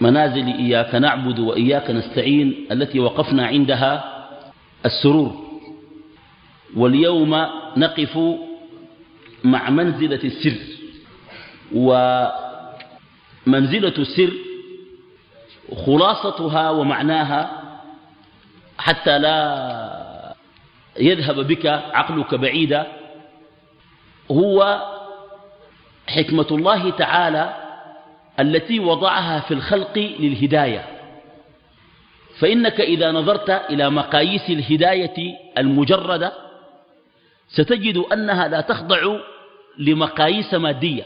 منازل إياك نعبد وإياك نستعين التي وقفنا عندها السرور. واليوم نقف مع منزلة السر. ومنزلة السر خلاصتها ومعناها حتى لا يذهب بك عقلك بعيدا. هو حكمة الله تعالى التي وضعها في الخلق للهداية. فإنك إذا نظرت إلى مقاييس الهداية المجردة ستجد أنها لا تخضع لمقاييس مادية.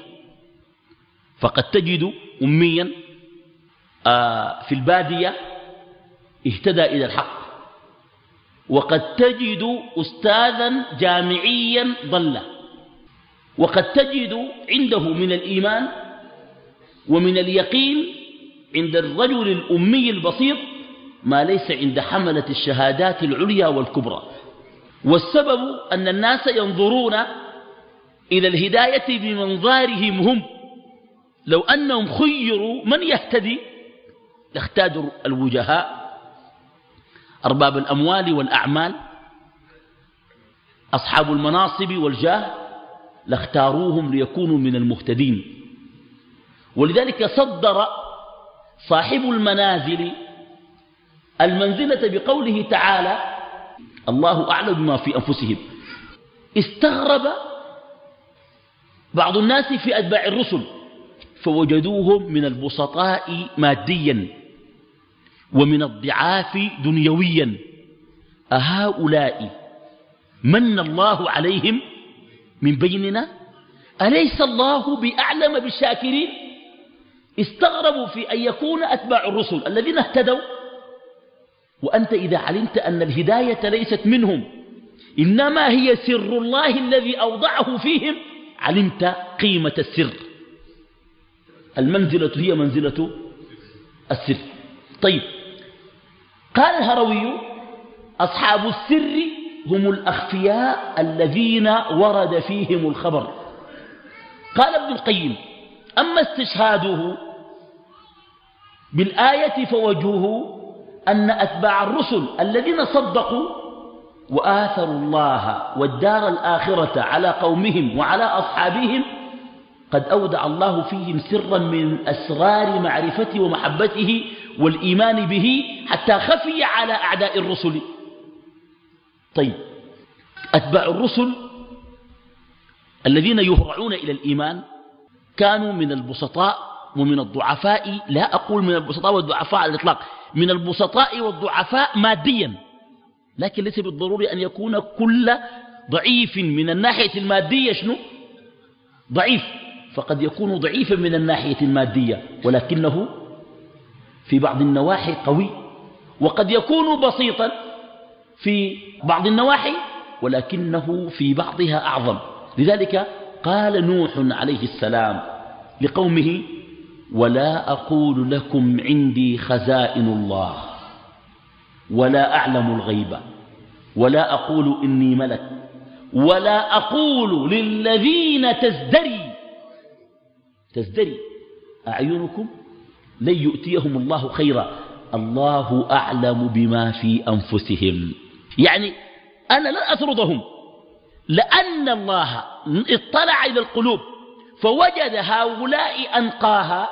فقد تجد أميا آه، في البادية اهتدى إلى الحق. وقد تجد أستاذا جامعيا ضل. وقد تجد عنده من الإيمان ومن اليقين عند الرجل الأمي البسيط ما ليس عند حملة الشهادات العليا والكبرى. والسبب أن الناس ينظرون إلى الهداية بمنظارهم هم. لو أنهم خيروا من يهتدي لاختادوا الوجهاء أرباب الأموال والأعمال. أصحاب المناصب والجاه لاختاروهم ليكونوا من المهتدين. ولذلك صدر صاحب المنازل المنزلة بقوله تعالى الله أعلم بما في أنفسهم. استغرب بعض الناس في أتباع الرسل فوجدوهم من البسطاء ماديا ومن الضعاف دنيويا. أهؤلاء من الله عليهم من بيننا؟ أليس الله بأعلم بالشاكرين؟ استغربوا في أن يكون أتباع الرسل الذين اهتدوا. وأنت إذا علمت أن الهداية ليست منهم إنما هي سر الله الذي أوضعه فيهم علمت قيمة السر. المنزلة هي منزلة السر. طيب قال الهروي أصحاب السر هم الأخفياء الذين ورد فيهم الخبر. قال ابن القيم أما استشهاده بالآية فوجهه أن أتباع الرسل الذين صدقوا وآثروا الله والدار الآخرة على قومهم وعلى أصحابهم قد أودع الله فيهم سرا من أسرار معرفته ومحبته والإيمان به حتى خفي على أعداء الرسل. طيب أتباع الرسل الذين يهرعون إلى الإيمان كانوا من البسطاء ومن الضعفاء لا أقول من البسطاء والضعفاء على الإطلاق من البسطاء والضعفاء ماديا. لكن ليس بالضروري أن يكون كل ضعيف من الناحية المادية شنو؟ ضعيف. فقد يكون ضعيفا من الناحية المادية ولكنه في بعض النواحي قوي. وقد يكون بسيطا في بعض النواحي ولكنه في بعضها أعظم. لذلك قال نوح عليه السلام لقومه ولا أقول لكم عندي خزائن الله ولا أعلم الغيب ولا أقول إني ملك ولا أقول للذين تزدري. تزدري. أعينكم؟ لن يؤتيهم الله خيرا. الله أعلم بما في أنفسهم. يعني أنا لن أطردهم لأن الله اطلع إلى القلوب فوجد هؤلاء أنقاها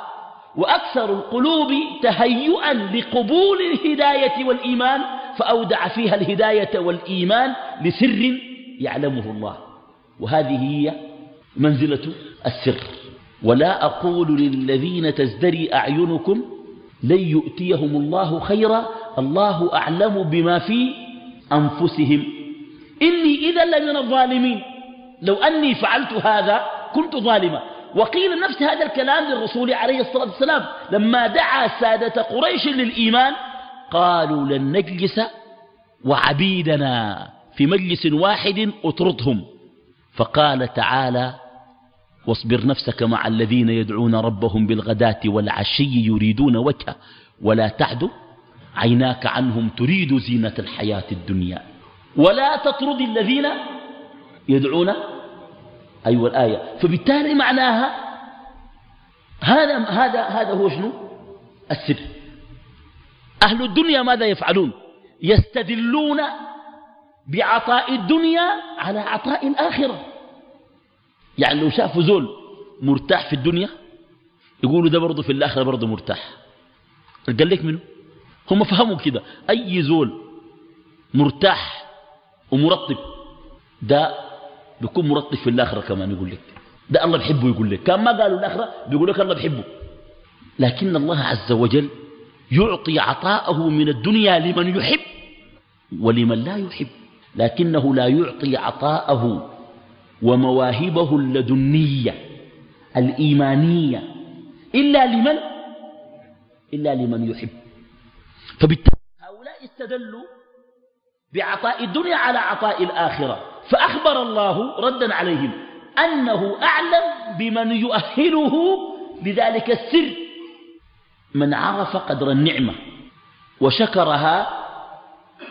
وأكثر القلوب تهيئا لقبول الهداية والإيمان فأودع فيها الهداية والإيمان لسر يعلمه الله. وهذه هي منزلة السر. ولا أقول للذين تزدري أعينكم لن يؤتيهم الله خيرا الله أعلم بما في أنفسهم. إني إذا لمن الظالمين. لو أني فعلت هذا كنت ظالما. وقيل نفس هذا الكلام للرسول عليه الصلاة والسلام لما دعا سادة قريش للإيمان قالوا لن نجلس وعبيدنا في مجلس واحد أطردهم. فقال تعالى واصبر نفسك مع الذين يدعون ربهم بالغداة والعشي يريدون وجهه ولا تعد عيناك عنهم تريد زينة الحياة الدنيا. ولا تطرد الذين يدعون أيوة الآية. فبالتالي معناها هذا هذا هذا هو شنو؟ السر. أهل الدنيا ماذا يفعلون؟ يستدلون بعطاء الدنيا على عطاء الآخرة. يعني لو شافوا زول مرتاح في الدنيا يقولوا ده برضه في الآخرة برضه مرتاح. قال لك منه هم فهموا كده. أي زول مرتاح ومرطب ده بيكون مرطب في الآخرة كمان يقول لك. ده الله بحبه يقول لك. كان ما قالوا الآخرة بيقول لك الله بحبه لكن الله عز وجل يعطي عطاءه من الدنيا لمن يحب ولمن لا يحب. لكنه لا يعطي عطاءه ومواهبه اللدنية الإيمانية إلا لمن؟ إلا لمن يحب. فبالتالي هؤلاء استدلوا بعطاء الدنيا على عطاء الآخرة. فأخبر الله ردا عليهم أنه أعلم بمن يؤهله لذلك السر. من عرف قدر النعمة وشكرها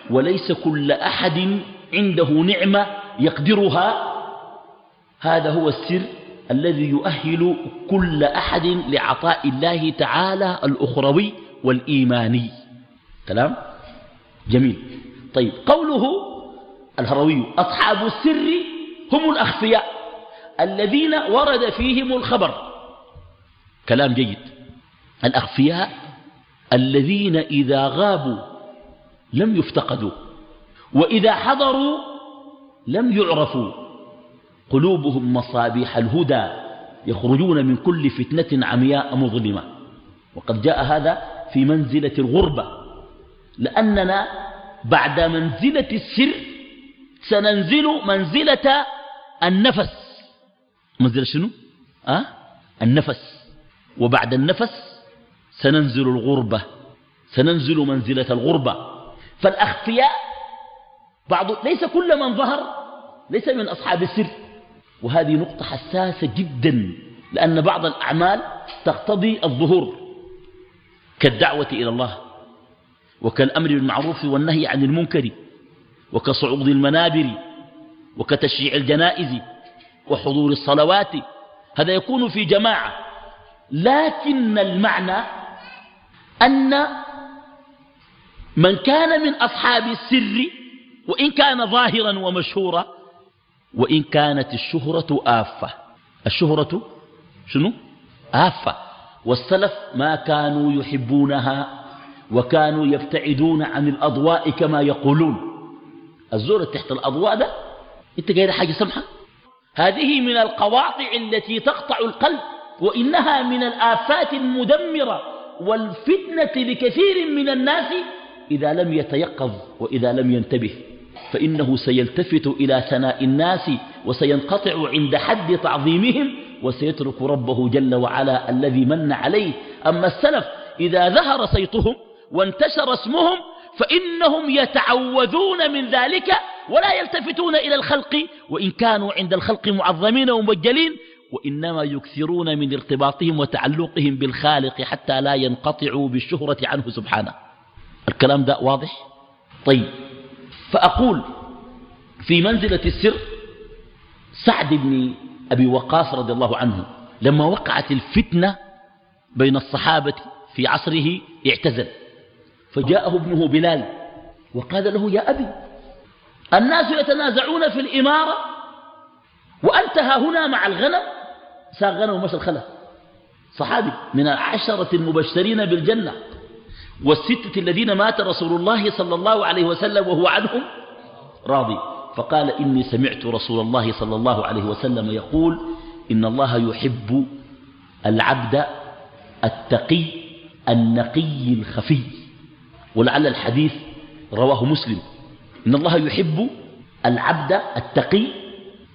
وليس كل أحد عنده نعمة يقدرها هذا هو السر الذي يؤهل كل أحد لعطاء الله تعالى الأخروي والإيماني. كلام جميل. طيب قوله الهروي. أصحاب السر هم الأخفياء الذين ورد فيهم الخبر. كلام جيد. الأخفياء الذين إذا غابوا لم يفتقدوا وإذا حضروا لم يعرفوا. قلوبهم مصابيح الهدى يخرجون من كل فتنة عمياء مظلمة. وقد جاء هذا في منزلة الغربة لأننا بعد منزلة السر سننزل منزلة النفس. منزلة شنو؟ أه؟ النفس. وبعد النفس سننزل الغربة. سننزل منزلة الغربة. فالأخفياء بعض ليس كل من ظهر ليس من أصحاب السر. وهذه نقطة حساسة جدا لأن بعض الأعمال تقتضي الظهور كالدعوة إلى الله وكالأمر بالمعروف والنهي عن المنكر. وكصعود المنابر وكتشييع الجنائز وحضور الصلوات هذا يكون في جماعة. لكن المعنى أن من كان من أصحاب السر وإن كان ظاهرا ومشهورا وإن كانت الشهرة آفة. الشهرة شنو؟ آفة. والسلف ما كانوا يحبونها وكانوا يبتعدون عن الأضواء كما يقولون. الزور تحت الأضواء ده أنت قايل حاجة سمحة؟ هذه من القواطع التي تقطع القلب وإنها من الآفات المدمرة والفتنة لكثير من الناس إذا لم يتيقظ وإذا لم ينتبه. فإنه سيلتفت إلى ثناء الناس وسينقطع عند حد تعظيمهم وسيترك ربه جل وعلا الذي من عليه. أما السلف إذا ظهر صيتهم وانتشر اسمهم فإنهم يتعوذون من ذلك ولا يلتفتون إلى الخلق وإن كانوا عند الخلق معظمين ومبجلين وإنما يكثرون من ارتباطهم وتعلقهم بالخالق حتى لا ينقطعوا بالشهرة عنه سبحانه. الكلام ده واضح؟ طيب. فأقول في منزلة السر سعد بن أبي وقاص رضي الله عنه لما وقعت الفتنة بين الصحابة في عصره اعتزل. فجاءه ابنه بلال وقال له يا أبي الناس يتنازعون في الإمارة وأنت ها هنا مع الغنم؟ ساق غنم ومشى الخلا. صحابي من العشرة المبشرين بالجنة والستة الذين مات رسول الله صلى الله عليه وسلم وهو عنهم راضي. فقال إني سمعت رسول الله صلى الله عليه وسلم يقول إن الله يحب العبد التقي النقي الخفي. ولعل الحديث رواه مسلم. إن الله يحب العبد التقي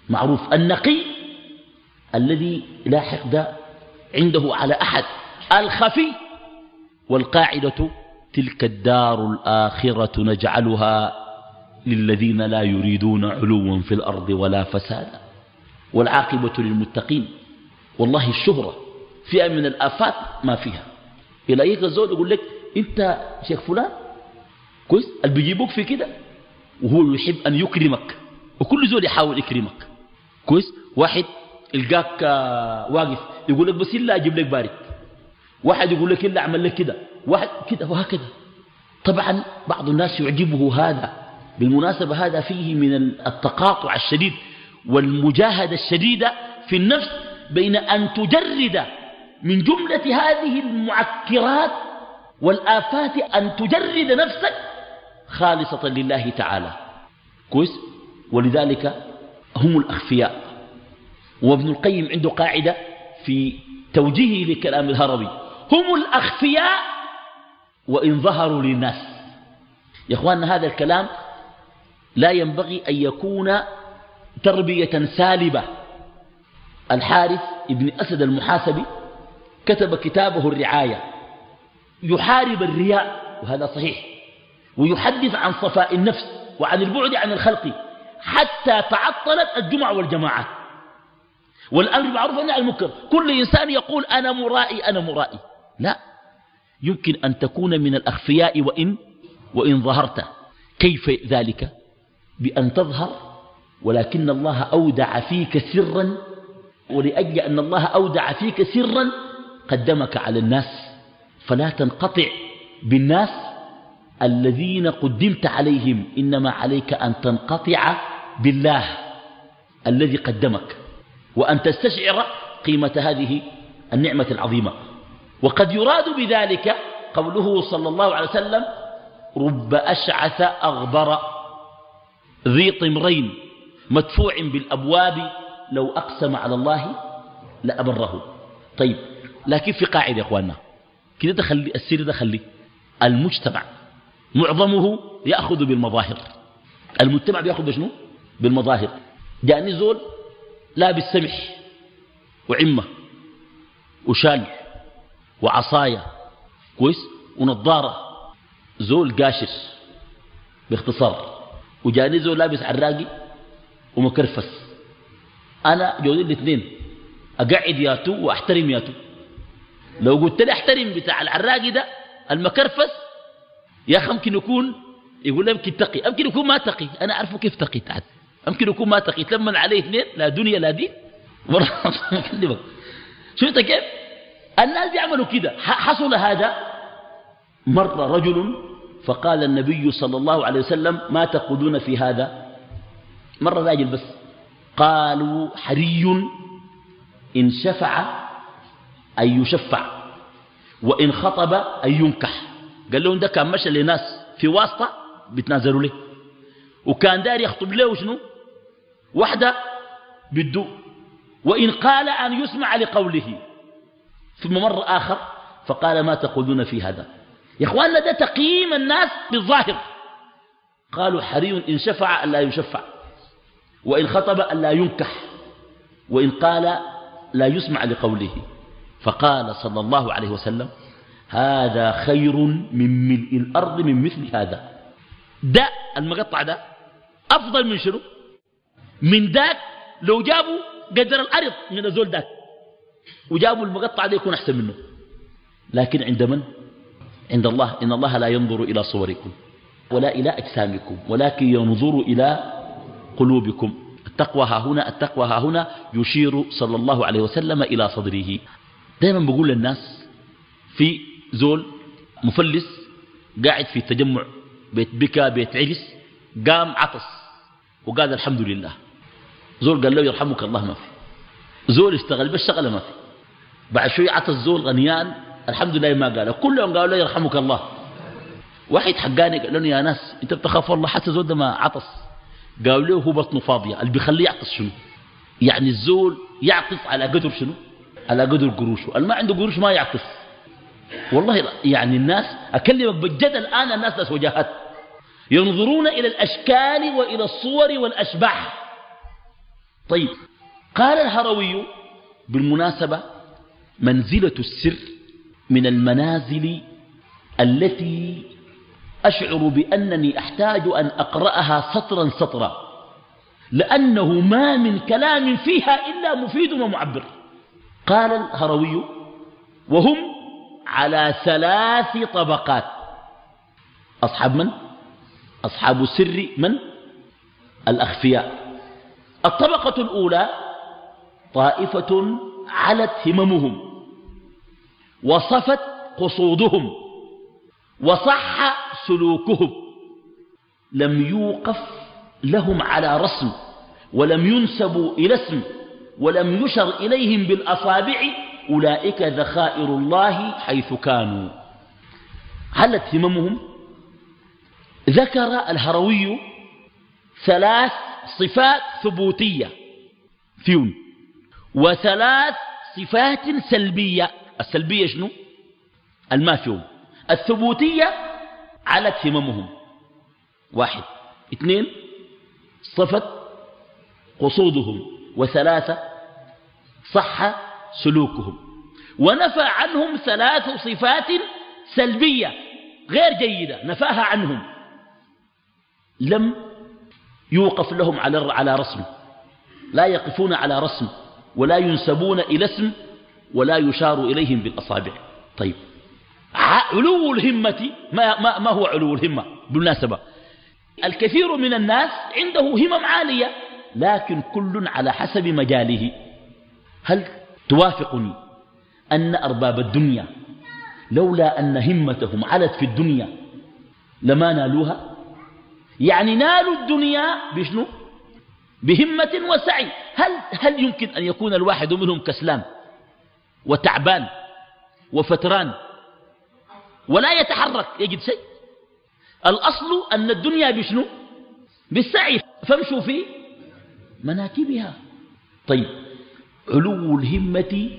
معروف. النقي الذي لا حقد عنده على أحد. الخفي والقاعدة تلك الدار الآخرة نجعلها للذين لا يريدون علوا في الأرض ولا فسادا. والعاقبة للمتقين. والله الشهرة فئة من الآفات ما فيها. إلى أيك الزول يقول لك أنت شيخ فلان كويس؟ اللي بيجيبوك في كده؟ وهو يحب أن يكرمك وكل زول يحاول يكرمك كويس؟ واحد القاك واقف يقول لك بس إلا أجيب لك بارد واحد يقول لك إلا أعمل لك كده واحد كده وهكذا. طبعا بعض الناس يعجبه هذا بالمناسبة هذا فيه من التقاطع الشديد والمجاهدة الشديدة في النفس بين أن تجرد من جملة هذه المعكرات والآفات أن تجرد نفسك خالصة لله تعالى. كويس؟ ولذلك هم الأخفياء. وابن القيم عنده قاعدة في توجيهه لكلام الهروي هم الأخفياء وإن ظهروا للناس. يا أخواننا هذا الكلام لا ينبغي أن يكون تربية سالبة. الحارث ابن أسد المحاسبي كتب كتابه الرعاية. يحارب الرياء وهذا صحيح ويحدث عن صفاء النفس وعن البعد عن الخلق حتى تعطلت الجمع والجماعات والأمر معروف عن المنكر كل إنسان يقول أنا مرائي أنا مرائي. لا يمكن أن تكون من الأخفياء وإن, وإن ظهرت. كيف ذلك؟ بأن تظهر ولكن الله أودع فيك سرا ولأجل أن الله أودع فيك سرا قدمك على الناس. فلا تنقطع بالناس الذين قدمت عليهم. إنما عليك أن تنقطع بالله الذي قدمك وأن تستشعر قيمة هذه النعمة العظيمة. وقد يراد بذلك قوله صلى الله عليه وسلم رب أشعث أغبر ذي طمرين مدفوع بالأبواب لو أقسم على الله لأبره. طيب لكن في قاعدة يا أخواننا كده تخلي السر ده خلي المجتمع معظمه يأخذ بالمظاهر. المجتمع بيأخذ بشنو؟ بالمظاهر. جاني زول لابس سمح وعمة وشال وعصاية. كويس؟ ونظارة. زول قاشر باختصار. وجاني زول لابس عراقي ومكرفس. أنا جودين الاثنين. أقعد ياتو وأحترم ياتو لو قلت لي احترم بتاع العراقي ده المكرفس يا أخي ممكن يكون يقول لي يمكن تقي يمكن يكون ما تقي أنا أعرفه كيف تقي تعال يمكن يكون ما تقي تلمن عليه اثنين لا دنيا لا دين أكلمك شفت كيف؟ الناس بيعملوا كده. حصل هذا مر رجل فقال النبي صلى الله عليه وسلم ما تقولون في هذا؟ مر راجل بس. قالوا حري إن شفع أن يشفع. وإن خطب أن ينكح. قال لهم ده كان مشى لناس في واسطة بيتنازلوا له. وكان داري يخطب له شنو؟ واحدة بالدو وإن قال أن يسمع لقوله. ثم مر آخر فقال ما تقولون في هذا؟ يا إخواننا ده تقييم الناس بالظاهر. قالوا حري إن شفع ألا يشفع. وإن خطب ألا ينكح. وإن قال لا يسمع لقوله. فقال صلى الله عليه وسلم هذا خير من ملء الأرض من مثل هذا. ده المقطع ده أفضل من شنو؟ من ذاك لو جابوا قدر الأرض من الزول ذاك وجابوا المقطع ده يكون أحسن منه. لكن عند من؟ عند الله. إن الله لا ينظر إلى صوركم ولا إلى أجسامكم ولكن ينظر إلى قلوبكم. التقوى ها هنا التقوى ها هنا يشير صلى الله عليه وسلم إلى صدره. دائما بقول للناس في زول مفلس قاعد في تجمع بيت بكا بيت عرس قام عطس وقال الحمد لله. زول قال له يرحمك الله ما في. زول اشتغل بس شغله ما في. بعد شوي عطس زول غنيان الحمد لله ما قال. كلهم قالوا له يرحمك الله. واحد حقاني قال له يا ناس انت بتخاف الله حتى زول ده ما عطس. قالوا له هو بطنه فاضية اللي بيخليه يعطس شنو؟ يعني الزول يعطس على قدر شنو؟ على قدر قروشه. اللي ما عنده قروش ما يعطس والله يعني الناس أكلمك بجد الآن الناس ناس وجاهات ينظرون إلى الأشكال وإلى الصور والأشباح. طيب قال الهروي بالمناسبة منزلة السر من المنازل التي أشعر بأنني أحتاج أن أقرأها سطرا سطرا. لأنه ما من كلام فيها إلا مفيد ومعبر. قال الهروي وهم على ثلاث طبقات أصحاب من؟ أصحاب السر من؟ الأخفياء الطبقة الأولى طائفة علت هممهم وصفت قصودهم وصح سلوكهم لم يوقف لهم على رسم ولم ينسبوا إلى اسم ولم يشر إليهم بالأصابع أولئك ذخائر الله حيث كانوا. علت هممهم؟ ذكر الهروي ثلاث صفات ثبوتية. فيون. وثلاث صفات سلبية. السلبية شنو؟ الما فيهم الثبوتية علت هممهم. واحد. اثنين صفت قصودهم. وثلاثة صح سلوكهم. ونفى عنهم ثلاث صفات سلبية غير جيدة نفاها عنهم. لم يوقف لهم على على رسم. لا يقفون على رسم ولا ينسبون إلى اسم ولا يشار إليهم بالأصابع. طيب. علو الهمة ما, ما, ما هو علو الهمة بالمناسبة؟ الكثير من الناس عنده همم عالية لكن كل على حسب مجاله. هل توافقني أن أرباب الدنيا لولا أن همتهم علت في الدنيا لما نالوها؟ يعني نالوا الدنيا بشنو؟ بهمة وسعي. هل, هل يمكن أن يكون الواحد منهم كسلان وتعبان وفتران ولا يتحرك يجد شيء؟ الأصل أن الدنيا بشنو؟ بالسعي. فامشوا في مناكبها. طيب علو الهمة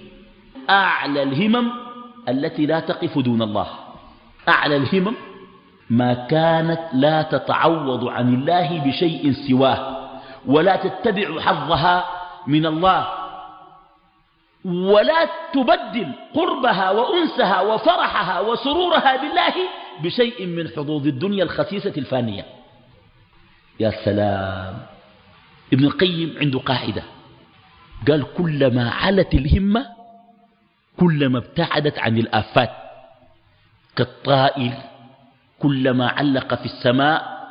أعلى الهمم التي لا تقف دون الله. أعلى الهمم ما كانت لا تتعوض عن الله بشيء سواه ولا تتبع حظها من الله ولا تبدل قربها وأنسها وفرحها وسرورها بالله بشيء من حظوظ الدنيا الخسيسة الفانية. يا سلام. ابن القيم عنده قاعدة. قال كلما علت الهمة كلما ابتعدت عن الآفات. كالطائر كلما علق في السماء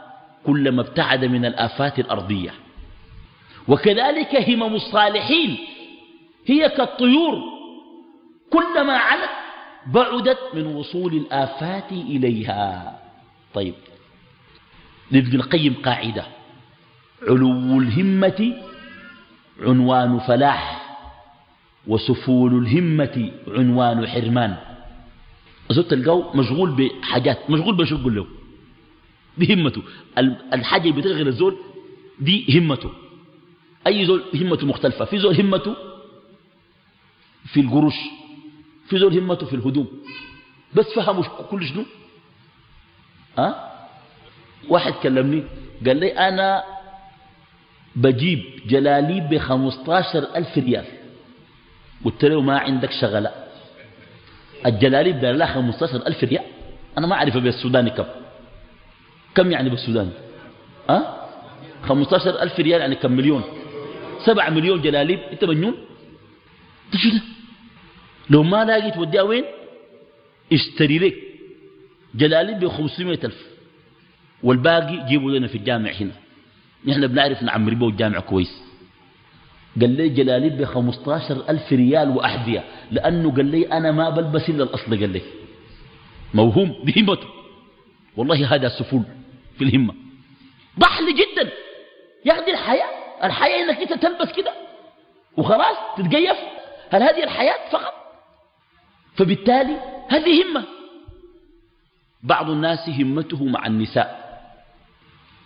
كلما ابتعد من الآفات الأرضية. وكذلك همم الصالحين هي كالطيور. كلما علت بعدت من وصول الآفات إليها. طيب لابن القيم قاعدة. علو الهمة عنوان فلاح وسفول الهمة عنوان حرمان. زوت القو مشغول بحاجات مشغول بشو قل له دي همته. الحاجة اللي بتغير الزول دي همته. أي زول همته مختلفة؟ في زول همته في القروش في زول همته في الهدوم. بس فهموا كل شنو؟ أه؟ واحد كلمني قال لي أنا بجيب جلاليب بخمسطاشر ألف ريال. قلت له ما عندك شغلة. الجلاليب دار لها خمسطاشر ألف ريال. أنا ما أعرف بالسوداني كم. كم يعني بالسوداني؟ أه؟ خمسطاشر ألف ريال يعني كم مليون؟ سبع مليون جلاليب أنت مجنون؟ شنو لو ما لاقي توديها وين؟ اشتري لك جلاليب ب 500 ألف. والباقي جيبوا لنا في الجامع هنا. نحن بنعرف نعمر به الجامع كويس. قال لي جلاليب ب 15 ألف ريال وأحذية لأنه قال لي أنا ما بلبس إلا الأصل قال لي. موهوم بهمته. والله هذا سفول في الهمة. ضحل جدا. ياخذ الحياة الحياة إنك أنت تلبس كده وخلاص تتقيف هل هذه الحياة فقط؟ فبالتالي هذه همة. بعض الناس همته مع النساء.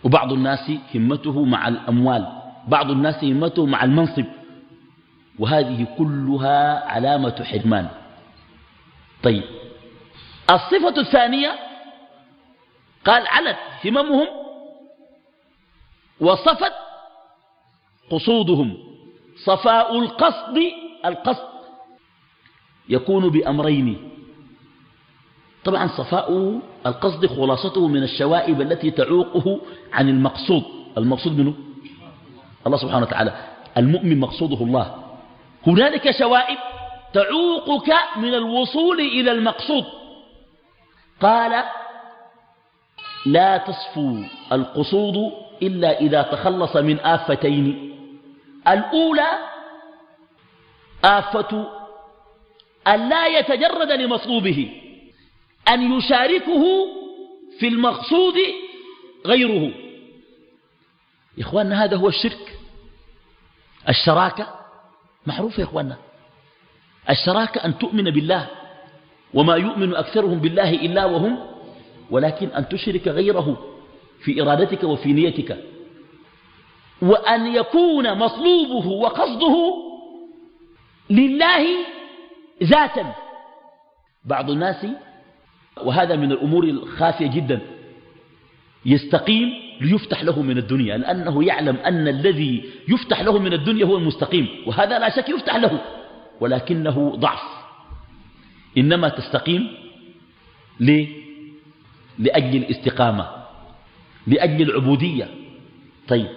وبعض الناس همته مع الأموال بعض الناس همته مع المنصب. وهذه كلها علامة حرمان. طيب الصفة الثانية قال علت هممهم وصفت قصودهم. صفاء القصد القصد يكون بأمرين. طبعا صفاء القصد خلاصته من الشوائب التي تعوقه عن المقصود. المقصود منه؟ الله سبحانه وتعالى. المؤمن مقصوده الله. هنالك شوائب تعوقك من الوصول إلى المقصود. قال لا تصفو القصود إلا إذا تخلص من آفتين. الأولى آفة أن لا يتجرد لمطلوبه. أن يشاركه في المقصود غيره. يا إخواننا هذا هو الشرك. الشراكة معروف يا إخواننا. الشراكة أن تؤمن بالله وما يؤمن أكثرهم بالله إلا وهم ولكن أن تشرك غيره في إرادتك وفي نيتك. وأن يكون مطلوبه وقصده لله ذاتا. بعض الناس وهذا من الأمور الخافية جدا. يستقيم ليفتح له من الدنيا لأنه يعلم أن الذي يفتح له من الدنيا هو المستقيم وهذا لا شك يفتح له ولكنه ضعف. إنما تستقيم ليه؟ لأجل الاستقامة لأجل العبودية. طيب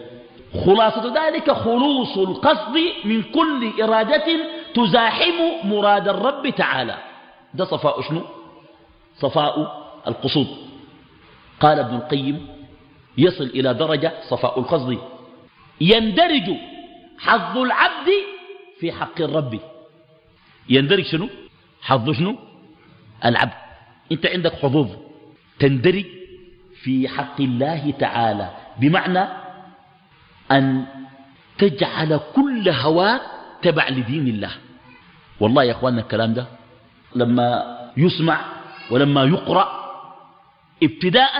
خلاصة ذلك خلوص القصد من كل إرادة تزاحم مراد الرب تعالى. ده صفاء شنو؟ صفاء القصود. قال ابن القيم يصل إلى درجة صفاء القصد. يندرج حظ العبد في حق الرب. يندرج شنو؟ حظ شنو؟ العبد. أنت عندك حظوظ. تندرج في حق الله تعالى. بمعنى أن تجعل كل هواك تبع لدين الله. والله يا أخواننا الكلام ده لما يسمع ولما يقرأ ابتداء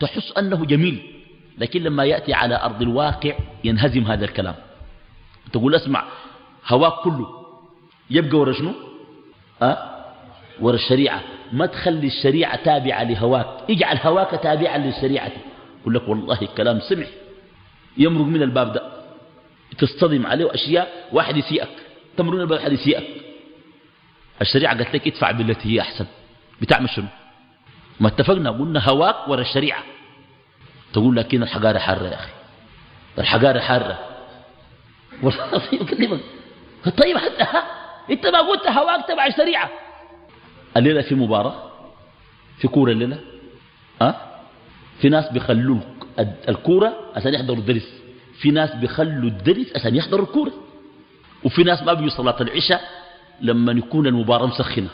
تحس أنه جميل لكن لما يأتي على أرض الواقع ينهزم هذا الكلام. تقول اسمع هواك كله يبقى ورا شنو؟ أه؟ ورا الشريعة. ما تخلي الشريعة تابعة لهواك. اجعل هواك تابعا للشريعة. يقول لك والله الكلام سمح يمرق من الباب ده. تصطدم عليه أشياء واحد يسيئك. تمرق من الباب واحد يسيئك. الشريعة قالت لك ادفع بالتي هي أحسن. بتعمل شنو؟ ما اتفقنا قلنا هواك ورا الشريعة. تقول لكن الحقارة حارة يا أخي. الحقارة حارة. والله أكلمك. طيب حتى ها أنت ما قلت هواك تبع الشريعة. الليلة في مباراة في كورة الليلة أه؟ في ناس بيخلوا الكورة عشان يحضروا الدرس. في ناس بيخلوا الدرس عشان يحضروا الكورة. وفي ناس ما بيجوا صلاة العشاء لما يكون المباراة مسخنة.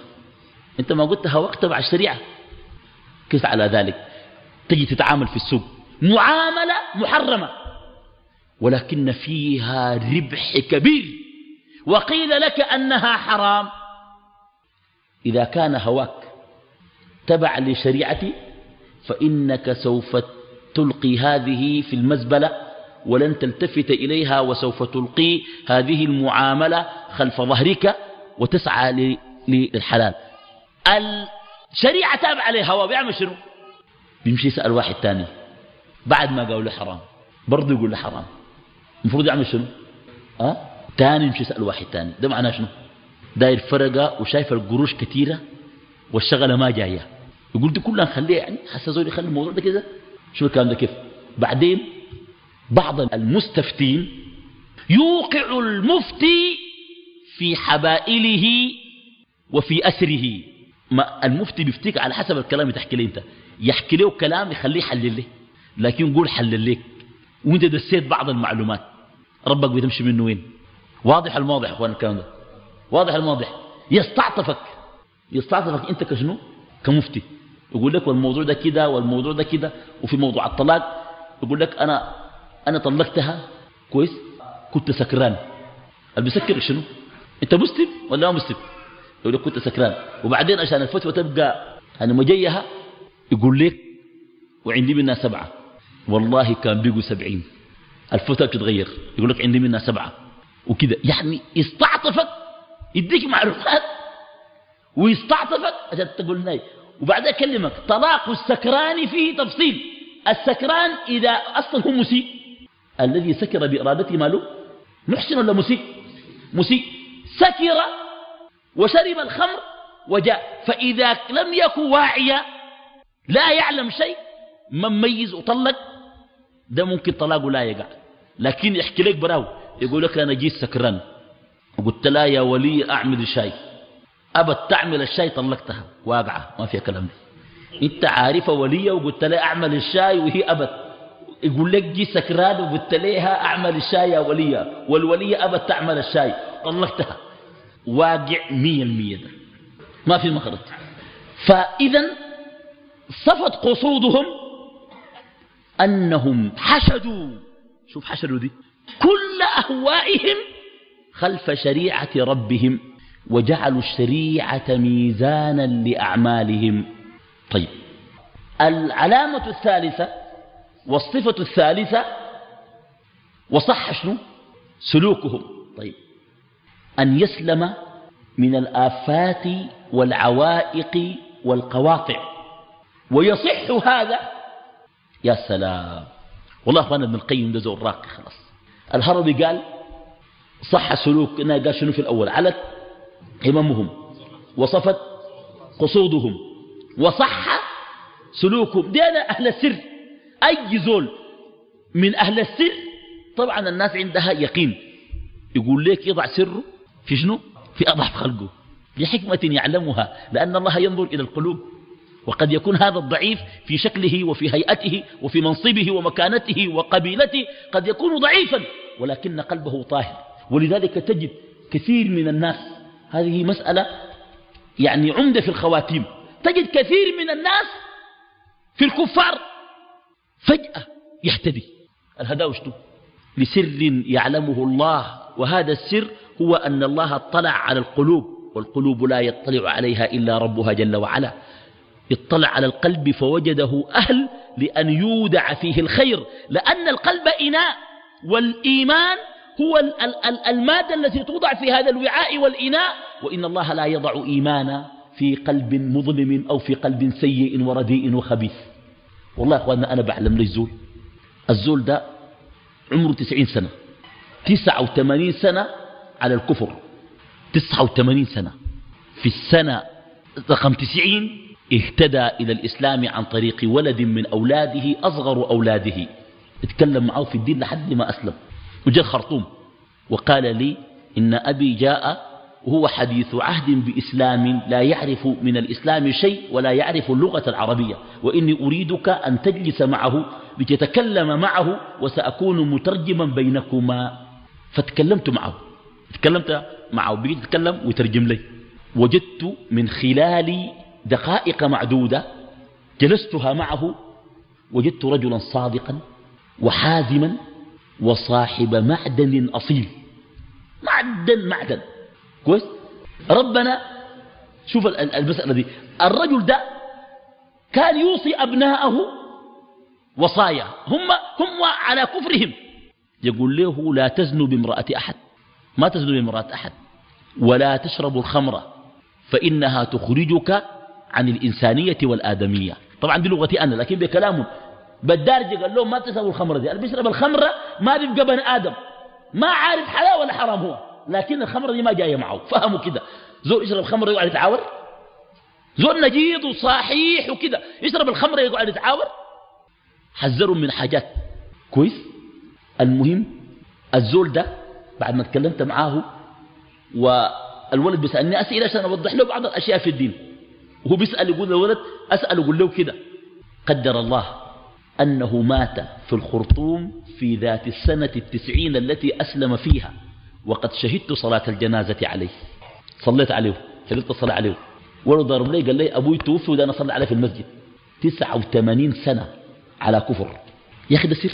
انت ما قلت هواك تبع الشريعة. كيف على ذلك؟ تجي تتعامل في السوق. معاملة محرمة. ولكن فيها ربح كبير. وقيل لك أنها حرام. إذا كان هواك تبع لشريعتي فإنك سوف تلقي هذه في المزبلة ولن تلتفت إليها وسوف تلقي هذه المعاملة خلف ظهرك وتسعى للحلال. الشريعة تابعة لهوا بيعمل شنو؟ بيمشي يسأل واحد تاني. بعد ما قالوا له حرام. برضه يقول له حرام. المفروض يعمل شنو؟ أه؟ تاني يمشي يسأل واحد تاني. ده معناه شنو؟ داير فرقة وشايف القروش كثيرة والشغلة ما جاية. يقول دي كلها نخليها يعني حسا زول يخلي الموضوع ده كده. شو الكلام ده كيف. بعدين بعض المستفتين يوقع المفتي في حبائله وفي أسره. ما المفتي بيفتيك على حسب الكلام اللي تحكي له انت. يحكي له كلام يخليه يحلل له لكن قول حلل لك وانت دسيت بعض المعلومات. ربك بتمشي منه وين؟ واضح المواضح يا اخوان الكلام ده؟ واضح المواضح يستعطفك. يستعطفك انت كشنو؟ كمفتي. يقول لك والموضوع ده كده والموضوع ده كده. وفي موضوع الطلاق. يقول لك أنا أنا طلقتها. كويس. كنت سكران. اللي بيسكر شنو؟ انت مسلم ولا مسلم؟ يقول لك كنت سكران. وبعدين عشان الفتوى تبقى أنا مجيها يقول لك وعندي منها سبعة. والله كان بيقوا سبعين. الفتوى بتتغير يقول لك عندي منها سبعة. وكده. يعني يستعطفك يديك معلومات. ويستعطفك عشان تقول ناي وبعدين أكلمك. طلاق السكران فيه تفصيل. السكران إذا أصلا هو مسيء. الذي سكر بإرادته ماله؟ محسن ولا مسيء؟ مسيء. سكر وشرب الخمر وجاء. فإذا لم يكن واعيا لا يعلم شيء من ميز وطلق ده ممكن طلاقه لا يقع. لكن يحكي لك براو يقول لك أنا جيت سكران. وقلت لا يا ولي أعمل الشاي أبت تعمل الشاي طلقتها. واقعة ما فيها كلام. دي أنت عارفة ولية وقلت لها أعمل الشاي وهي أبت. يقول لك جي سكران وقلت لها أعمل الشاي يا ولية. والولية أبت تعمل الشاي طلقتها. واقع مية المية ده. ما في مخرج. فإذا صفت قصودهم أنهم حشدوا. شوف حشدوا دي. كل أهوائهم خلف شريعة ربهم وجعلوا الشريعة ميزانا لأعمالهم. طيب. العلامة الثالثة والصفة الثالثة وصح شنو؟ سلوكهم. طيب. أن يسلم من الآفات والعوائق والقواطع. ويصح هذا يا سلام. والله أخوانا ابن القيم ده زور راقي خلاص. الهربي قال صح سلوكنا قال شنو في الأول؟ علت هممهم وصفت قصودهم وصح سلوكهم. دي أنا أهل السر. أي زول من أهل السر طبعا الناس عندها يقين. يقول لك يضع سره في شنو؟ في أضعف خلقه. لحكمة يعلمها لأن الله ينظر إلى القلوب. وقد يكون هذا الضعيف في شكله وفي هيئته وفي منصبه ومكانته وقبيلته قد يكون ضعيفا ولكن قلبه طاهر. ولذلك تجد كثير من الناس هذه مسألة يعني عمدة في الخواتيم. تجد كثير من الناس في الكفار فجأة يهتدي. الهداوة شنو؟ لسر يعلمه الله وهذا السر هو أن الله اطلع على القلوب والقلوب لا يطلع عليها إلا ربها جل وعلا. اطلع على القلب فوجده أهل لأن يودع فيه الخير لأن القلب إناء والإيمان هو المادة التي توضع في هذا الوعاء والإناء. وإن الله لا يضع إيمانا في قلب مظلم أو في قلب سيء ورديء وخبيث. والله أخواننا أنا بعلم لي الزول الزول ده عمره تسعين سنة تسعة وثمانين سنة على الكفر. تسعة وثمانين سنة. في السنة رقم تسعين اهتدى إلى الإسلام عن طريق ولد من أولاده أصغر أولاده. اتكلم معه في الدين لحد ما أسلم. وجاء الخرطوم وقال لي إن أبي جاء وهو حديث عهد بإسلام لا يعرف من الإسلام شيء ولا يعرف اللغة العربية. وإني أريدك أن تجلس معه لتتكلم معه وسأكون مترجما بينكما. فتكلمت معه. تكلمت معه بيجي تتكلم ويترجم لي. وجدت من خلال دقائق معدودة جلستها معه وجدت رجلا صادقا وحازما وصاحب معدن أصيل. معدن معدن. كويس؟ ربنا شوف المسألة دي. الرجل ده كان يوصي أبناءه وصايا. هم هم على كفرهم. يقول له لا تزنوا بامرأة أحد. ما تزنوا بامرأة أحد. ولا تشربوا الخمر فإنها تخرجك عن الإنسانية والآدمية. طبعا دي لغتي أنا لكن بكلامه بالدارجة قال لهم ما تسووا الخمرة دي. اللي بيشرب الخمرة ما بيبقى بني آدم. ما عارف حلال ولا حرام هو. لكن الخمرة دي ما جاية معه. فهموا كده. زول يشرب الخمرة يقعد يتعاور؟ زول نجيض وصحيح وكده. يشرب الخمرة يقعد يتعاور؟ حذروا من حاجات. كويس؟ المهم الزول ده بعد ما تكلمت معاه والولد بيسألني أسئلة عشان أوضح له بعض الأشياء في الدين. وهو بيسأل يقول للولد أسأل يقول له كده. قدر الله أنه مات في الخرطوم في ذات السنة التسعين التي أسلم فيها وقد شهدت صلاة الجنازة عليه. صليت عليه شهدت الصلاة عليه. ولو ضرب لي قال لي أبوي توفي وده أنا صلى عليه في المسجد. تسعة وثمانين سنة على كفر. يا أخي ده سر.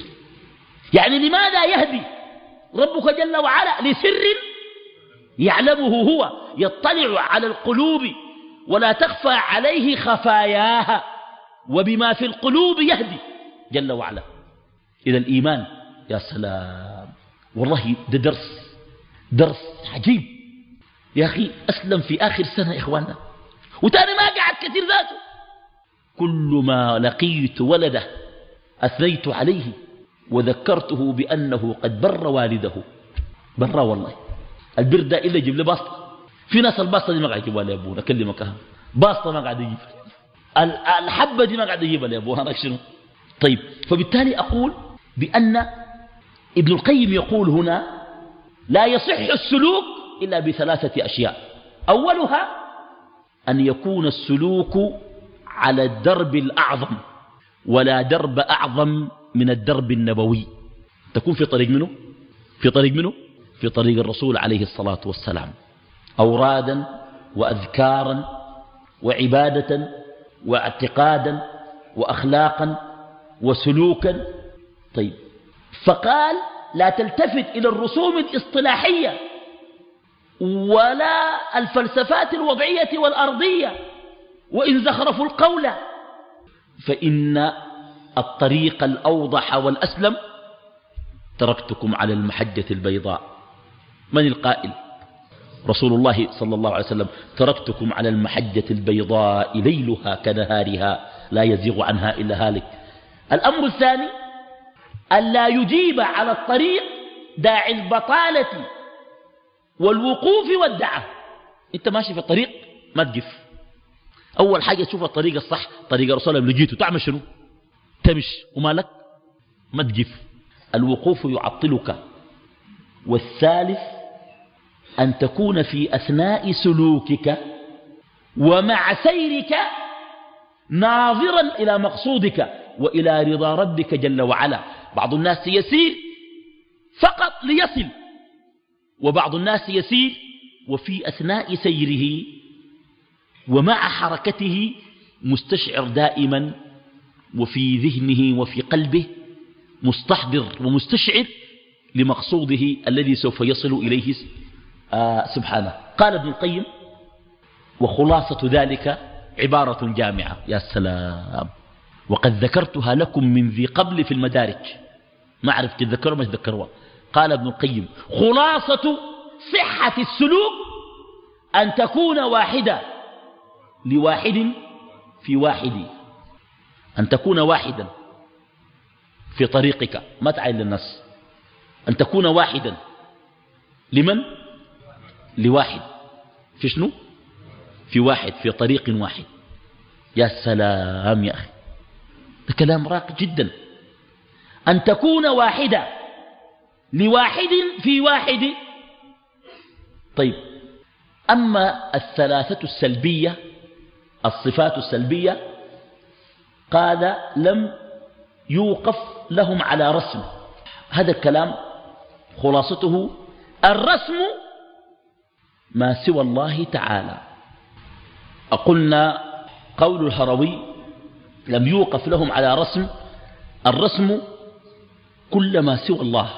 يعني لماذا يهدي؟ ربك جل وعلا لسر يعلمه هو يطلع على القلوب ولا تخفى عليه خفاياها وبما في القلوب يهدي جل وعلا. إلى الإيمان يا سلام والله ده درس درس عجيب. يا أخي أسلم في آخر سنة يا إخواننا. وتاني ما قعد كثير ذاته. كل ما لقيت ولده أثنيت عليه. وذكرته بأنه قد بر والده. بر والله. البر ده إلا يجيب لي باسطة. في ناس الباسطة دي ما قاعد يجيبها لي أبونا أكلمك أها باسطة ما قاعد يجيب. الحبة دي ما قاعد يجيبها لي أبونا شنو؟ طيب. فبالتالي أقول بأن ابن القيم يقول هنا لا يصح السلوك إلا بثلاثة أشياء. أولها أن يكون السلوك على الدرب الأعظم. ولا درب أعظم من الدرب النبوي. تكون في طريق منه؟ في طريق منه؟ في طريق الرسول عليه الصلاة والسلام. أورادا وأذكارا وعبادة واعتقادا وأخلاقا وسلوكا. طيب. فقال لا تلتفت إلى الرسوم الاصطلاحية ولا الفلسفات الوضعية والأرضية. وإن زخرفوا القول فإن الطريق الأوضح والأسلم تركتكم على المحجة البيضاء. من القائل؟ رسول الله صلى الله عليه وسلم تركتكم على المحجة البيضاء ليلها كنهارها لا يزيغ عنها إلا هالك. الأمر الثاني ألا يجيب على الطريق داعي البطالة والوقوف والدعة أنت ماشي في الطريق ما تقف أول حاجة تشوف الطريق الصح طريق الرسول اللي جيته تعمل شنو؟ تمش ومالك ما تقف الوقوف يعطلك. والثالث أن تكون في أثناء سلوكك ومع سيرك ناظرا إلى مقصودك وإلى رضا ربك جل وعلا. بعض الناس يسير فقط ليصل وبعض الناس يسير وفي أثناء سيره ومع حركته مستشعر دائما. وفي ذهنه وفي قلبه مستحضر ومستشعر لمقصوده الذي سوف يصل إليه آه سبحانه. قال ابن القيم وخلاصة ذلك عبارة جامعة. يا سلام. وقد ذكرتها لكم من ذي قبل في المدارج. ما عرف تذكروا ما تذكروها قال ابن القيم خلاصة صحة السلوك أن تكون واحدة لواحد في واحد. أن تكون واحدا في طريقك. ما تعين للناس. أن تكون واحدا. لمن؟ لواحد. في شنو؟ في واحد في طريق واحد. يا سلام يا أخي. كلام راقي جدا. أن تكون واحدة. لواحد في واحد. طيب. أما الثلاثة السلبية الصفات السلبية قال لم يوقف لهم على رسم هذا الكلام خلاصته الرسم ما سوى الله تعالى. أقلنا قول الهروي لم يوقف لهم على رسم الرسم كل ما سوى الله.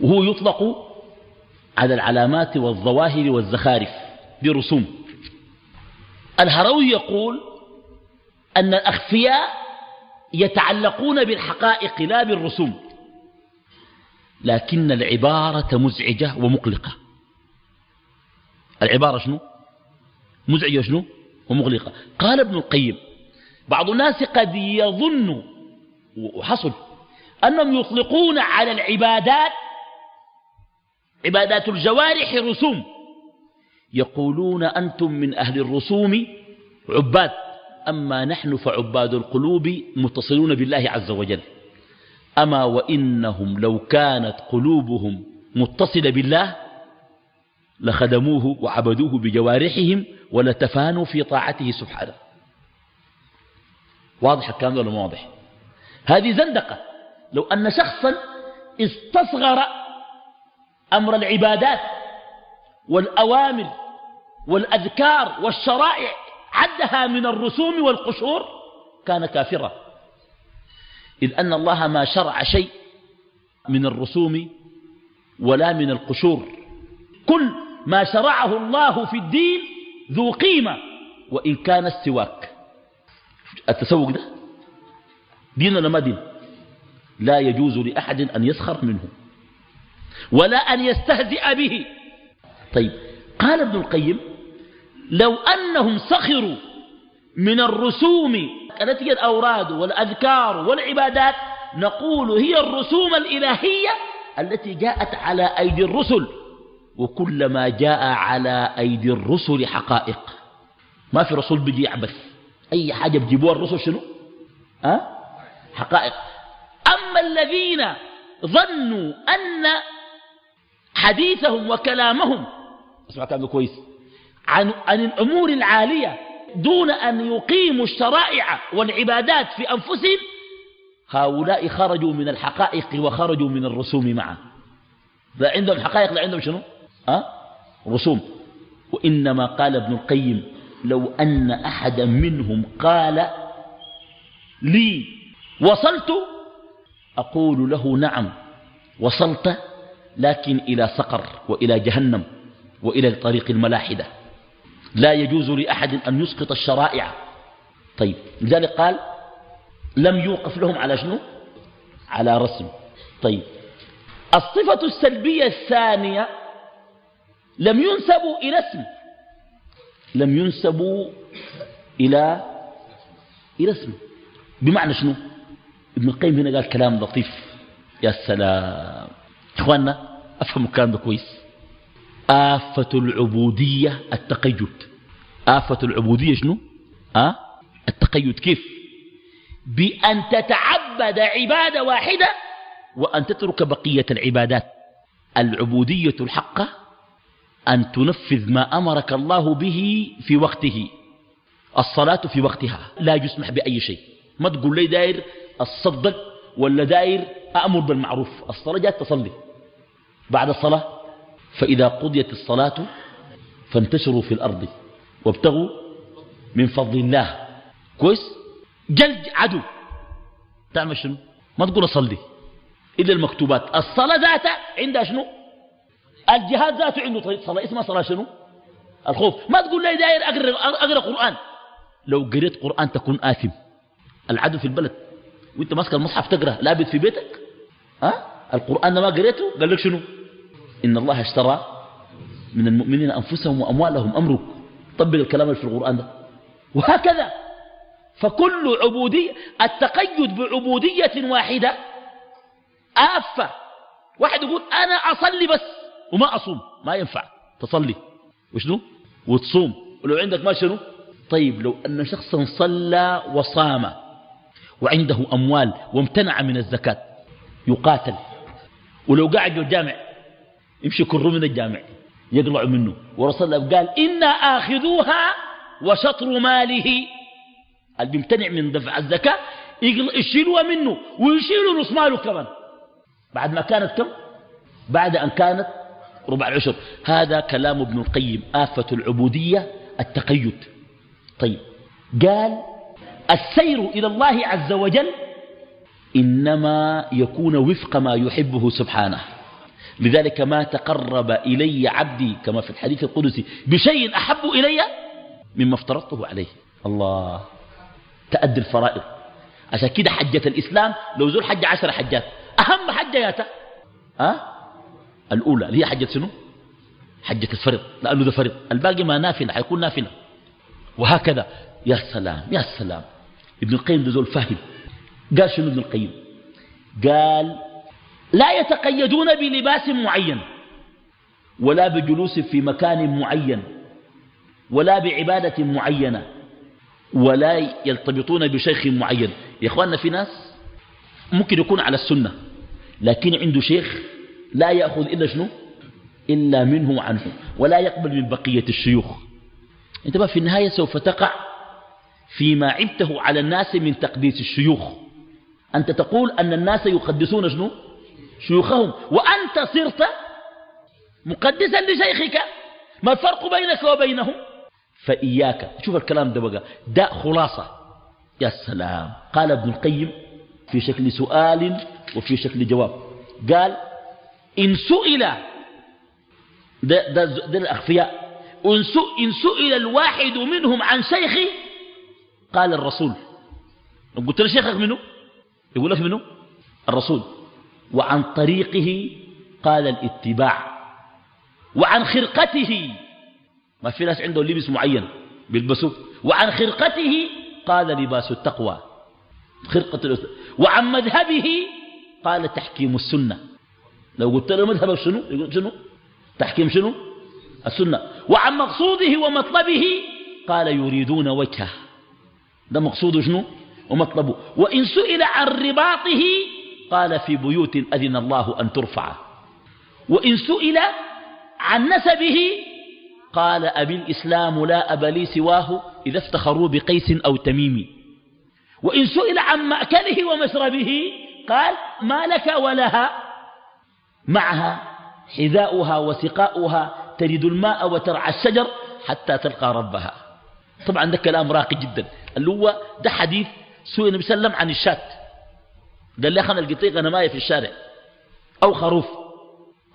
وهو يطلق على العلامات والظواهر والزخارف برسوم. الهروي يقول أن الأخفياء يتعلقون بالحقائق لا بالرسوم. لكن العبارة مزعجة ومقلقة. العبارة شنو؟ مزعجة شنو؟ ومغلقة قال ابن القيم بعض الناس قد يظن وحصل أنهم يطلقون على العبادات عبادات الجوارح رسوم. يقولون أنتم من أهل الرسوم عباد. أما نحن فعباد القلوب متصلون بالله عز وجل. أما وإنهم لو كانت قلوبهم متصلة بالله لخدموه وعبدوه بجوارحهم ولتفانوا في طاعته سبحانه. واضح الكلام ولا واضح؟ هذه زندقة. لو أن شخصا استصغر أمر العبادات والأوامر والأذكار والشرائع عدها من الرسوم والقشور كان كافرا. إذ أن الله ما شرع شيء من الرسوم ولا من القشور. كل ما شرعه الله في الدين ذو قيمة وإن كان السواك التسوق ده دين ولا ما دين؟ لا يجوز لأحد أن يسخر منه ولا أن يستهزئ به. طيب قال ابن القيم لو أنهم سخروا من الرسوم التي هي الأوراد والأذكار والعبادات نقول هي الرسوم الإلهية التي جاءت على أيدي الرسل وكلما جاء على أيدي الرسل حقائق. ما في رسول بيجي يعبث أي حاجة بجيبوها الرسل شنو؟ أه؟ حقائق. أما الذين ظنوا أن حديثهم وكلامهم اسمع كلامه كويس؟ عن, عن الأمور العالية دون أن يقيموا الشرائع والعبادات في أنفسهم هؤلاء خرجوا من الحقائق وخرجوا من الرسوم معا. لا عندهم حقائق لا عندهم شنو؟ أه؟ رسوم. وإنما قال ابن القيم لو أن أحدا منهم قال لي وصلت أقول له نعم وصلت لكن إلى سقر وإلى جهنم وإلى طريق الملاحدة. لا يجوز لأحد أن يسقط الشرائع. طيب لذلك قال لم يوقف لهم على شنو؟ على رسم. طيب الصفة السلبية الثانية لم ينسبوا إلى اسم. لم ينسبوا إلى إلى اسم. بمعنى شنو؟ ابن القيم هنا قال كلام لطيف. يا سلام. إخواننا أفهموا الكلام ده كويس؟ آفة العبودية التقيد. آفة العبودية شنو؟ آه؟ التقيد. كيف؟ بأن تتعبد عبادة واحدة وأن تترك بقية العبادات. العبودية الحقة أن تنفذ ما أمرك الله به في وقته. الصلاة في وقتها. لا يسمح بأي شيء. ما تقول لي داير الصدق ولا داير أأمر بالمعروف. الصلاة جاءت تصلي. بعد الصلاة فإذا قضيت الصلاة فانتشروا في الأرض وابتغوا من فضل الله. كويس؟ جلد عدو. تعمل شنو؟ ما تقول أصلي. إلا المكتوبات. الصلاة ذاتها عندها شنو؟ الجهاد ذاته عنده طريق صلاة. اسمها صلاة شنو؟ الخوف. ما تقول لي داير أقرأ, أقرأ قرآن. لو قريت قرآن تكون آثم. العدو في البلد. وإنت ماسك المصحف تقرأ. لابد في بيتك. ها؟ القرآن ما قريته؟ قال لك شنو؟ إن الله اشترى من المؤمنين أنفسهم وأموالهم. أمرك طبق الكلام في القرآن ده. وهكذا. فكل عبودية التقيد بعبودية واحدة آفة. واحد يقول أنا أصلي بس وما أصوم. ما ينفع. تصلي. وشنو؟ وتصوم. ولو عندك ما شنو؟ طيب لو أن شخصا صلى وصام وعنده أموال وامتنع من الزكاة يقاتل. ولو قاعد الجامع يمشي كره من الجامع يقلع منه. ورسول الله قال إنا آخذوها وشطر ماله. اللي بيمتنع من دفع الزكاة يشيلوها منه ويشيلوا نص ماله كمان. بعد ما كانت كم؟ بعد أن كانت ربع العشر. هذا كلام ابن القيم آفة العبودية التقيد. طيب قال السير إلى الله عز وجل إنما يكون وفق ما يحبه سبحانه. لذلك ما تقرب إلي عبدي كما في الحديث القدسي بشيء أحب إلي مما افترضته عليه. الله. تأدي الفرائض. عشان كده حجة الإسلام لو زول حج عشر حجات. أهم حجة ياتا أه؟ الأولى اللي هي حجة شنو؟ حجة الفرض. لأنه ده فرض. الباقي ما نافلة حيكون نافلة. وهكذا. يا سلام يا سلام. ابن القيم ده زول فاهم. قال شنو ابن القيم؟ قال لا يتقيدون بلباس معين ولا بجلوس في مكان معين ولا بعبادة معينة ولا يلتبطون بشيخ معين. يا إخواننا في ناس ممكن يكون على السنة لكن عنده شيخ لا يأخذ إلا شنو؟ إلا منه وعنه ولا يقبل من بقية الشيوخ. بقى في النهاية سوف تقع فيما عبته على الناس من تقديس الشيوخ. أنت تقول أن الناس يقدسون شنو؟ شيوخهم. وأنت صرت مقدسا لشيخك. ما الفرق بينك وبينهم؟ فإياك. شوف الكلام ده بقى. ده خلاصة. يا سلام. قال ابن القيم في شكل سؤال وفي شكل جواب. قال إن سئل ده, ده, ده الأخفياء. إن سئل الواحد منهم عن شيخي قال الرسول. قلت له شيخك منه يقول لك منه الرسول. وعن طريقه قال الاتباع وعن خرقته ما في ناس عنده لبس معين بيلبسوه. وعن خرقته قال لباس التقوى خرقة وعن مذهبه قال تحكيم السنة. لو قلت له مذهبك شنو؟ يقول شنو؟ تحكيم شنو؟ السنة. وعن مقصوده ومطلبه قال يريدون وجهه. ده مقصوده شنو؟ ومطلبه. وإن سئل عن رباطه قال في بيوت أذن الله أن ترفع. وإن سئل عن نسبه قال أبي الإسلام لا أب لي سواه إذا افتخروا بقيس أو تميم. وإن سئل عن مأكله ومشربه قال ما لك ولها. معها حذاؤها وسقاؤها ترد الماء وترعى الشجر حتى تلقى ربها. طبعا ده كلام راقي جدا. اللي هو ده حديث سئل النبي صلى الله عليه وسلم عن الشاة. قال لي خلنا القطيق أنا ماية في الشارع. أو خروف.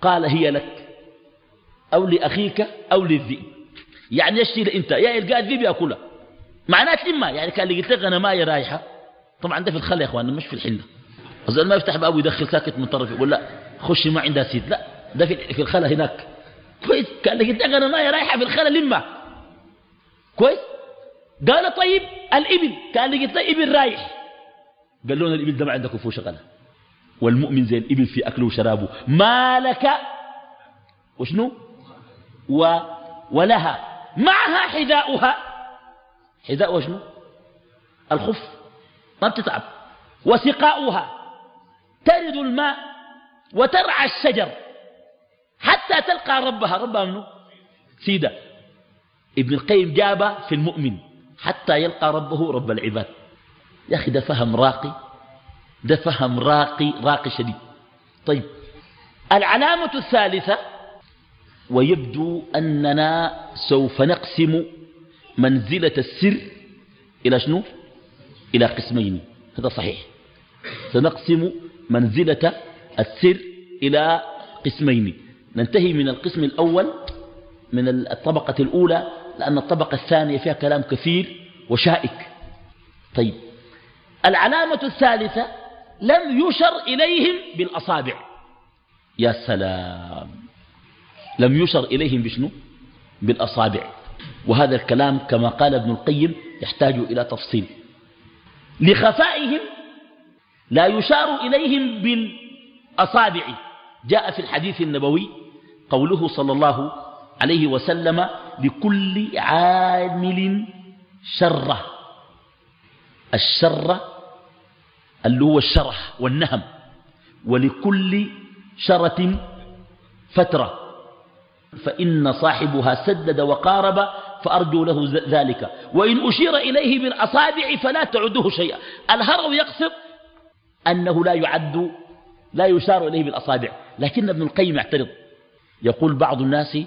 قال هي لك. أو لأخيك أو للذئب. يعني يشتري أنت؟ يا يلقى الذئب يأكلها معنات لما يعني كان لقيت لك أنا ماية رايحة. طبعا ده في الخلا يا أخوان مش في الحلة. الزول ما يفتح بابه يدخل ساكت من طرفه يقول لا خش ما عندها سيد. لا ده في الخلا هناك. كويس. كان لك أنا ماية رايحة في الخلا لما كويس. قال طيب الإبل. كان لقيت لك إبل رايح. قال لنا الإبل ده ما عندكم فيه شغلة والمؤمن زي الإبل في أكله وشرابه. ما لك وشنو؟ و ولها. معها حذاؤها. حذاء وشنو الخف. ما بتتعب. وسقاؤها. ترد الماء وترعى الشجر. حتى تلقى ربها. ربها منه سيدة. ابن القيم جاب في المؤمن. حتى يلقى ربه رب العباد. يا أخي ده فهم راقي ده فهم راقي راقي شديد. طيب العلامة الثالثة ويبدو أننا سوف نقسم منزلة السر إلى شنو؟ إلى قسمين. هذا صحيح. سنقسم منزلة السر إلى قسمين. ننتهي من القسم الأول من الطبقة الأولى لأن الطبقة الثانية فيها كلام كثير وشائك. طيب العلامة الثالثة لم يشر إليهم بالأصابع. يا سلام. لم يشر إليهم بشنو؟ بالأصابع. وهذا الكلام كما قال ابن القيم يحتاج إلى تفصيل. لخفائهم لا يشار إليهم بالأصابع. جاء في الحديث النبوي قوله صلى الله عليه وسلم لكل عامل شرة. الشرة اللي هو الشرح والنهم ولكل شرة فترة. فإن صاحبها سدد وقارب فأرجو له ذلك. وإن أشير إليه بالأصابع فلا تعده شيئا. الهرو يقصد أنه لا يعد لا يشار إليه بالأصابع. لكن ابن القيم يعترض. يقول بعض الناس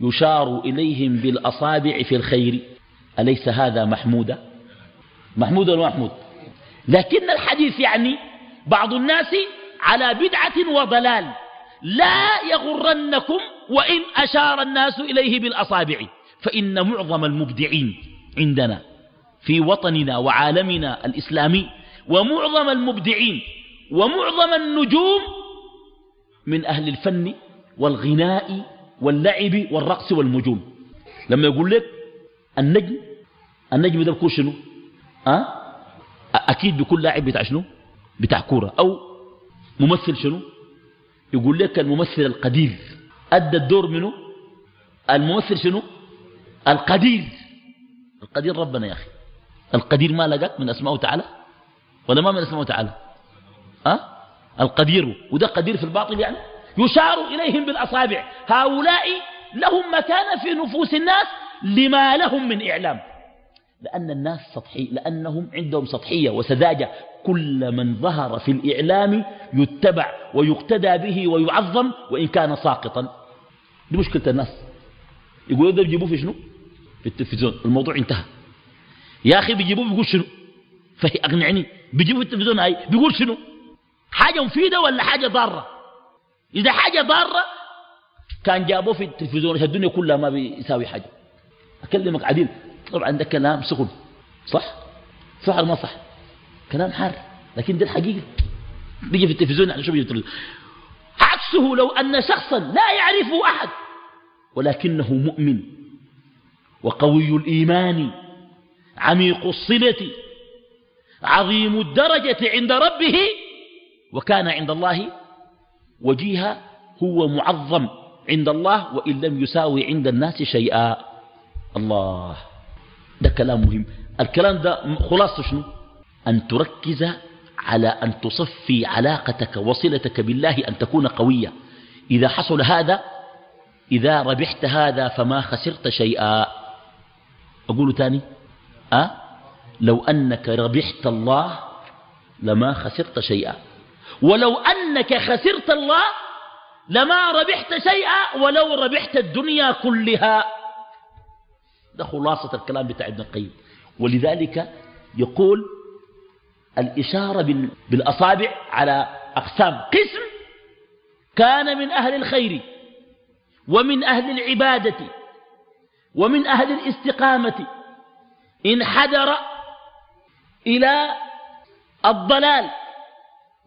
يشار إليهم بالأصابع في الخير. أليس هذا محمودا؟ محمود ولا محمود لكن الحديث يعني بعض الناس على بدعة وضلال. لا يغرنكم وإن أشار الناس إليه بالأصابع. فإن معظم المبدعين عندنا في وطننا وعالمنا الإسلامي ومعظم المبدعين ومعظم النجوم من أهل الفن والغناء واللعب والرقص والمجون. لما يقول لك النجم النجم ده بيكون شنو؟ أه؟ أكيد بيكون لاعب بتاع شنو؟ بتاع كورة. أو ممثل شنو؟ يقول لك الممثل القدير. أدى الدور منه الممثل شنو؟ القدير. القدير ربنا يا أخي. القدير ما لقاك من أسماءه تعالى؟ ولا ما من أسماءه تعالى؟ أه؟ القدير. وده قدير في الباطل يعني؟ يشار إليهم بالأصابع. هؤلاء لهم مكانة في نفوس الناس لما لهم من إعلام. لأن الناس سطحي لأنهم عندهم سطحية وسذاجة. كل من ظهر في الإعلام يتبع ويقتدى به ويعظم وإن كان ساقطا. دي مشكلة الناس. يقولوا ده بيجيبوه في شنو؟ في التلفزيون. الموضوع انتهى. يا أخي بيجيبوه بيقول شنو؟ فهي أقنعني. بيجيبوه في التلفزيون هاي بيقول شنو؟ حاجة مفيدة ولا حاجة ضارة؟ إذا حاجة ضارة كان جابوه في التلفزيون. الدنيا كلها ما بيساوي حاجة. أكلمك عديل. طبعا ده كلام سخن. صح؟ صح ولا ما صح؟ كلام حار. لكن ده الحقيقة. بيجي في التلفزيون يعني شو بيجي عكسه لو أن شخصا لا يعرفه أحد ولكنه مؤمن وقوي الإيمان عميق الصلة عظيم الدرجة عند ربه وكان عند الله وجيها هو معظم عند الله وإن لم يساوي عند الناس شيئا. الله. ده كلام مهم. الكلام ده خلاصة شنو؟ أن تركز على أن تصفي علاقتك وصلتك بالله أن تكون قوية. إذا حصل هذا إذا ربحت هذا فما خسرت شيئا. أقول تاني؟ أه؟ لو أنك ربحت الله لما خسرت شيئا. ولو أنك خسرت الله لما ربحت شيئا ولو ربحت الدنيا كلها. ده خلاصة الكلام بتاع ابن القيم. ولذلك يقول الإشارة بالأصابع على أقسام قسم كان من أهل الخير ومن أهل العبادة ومن أهل الاستقامة. انحدر إلى الضلال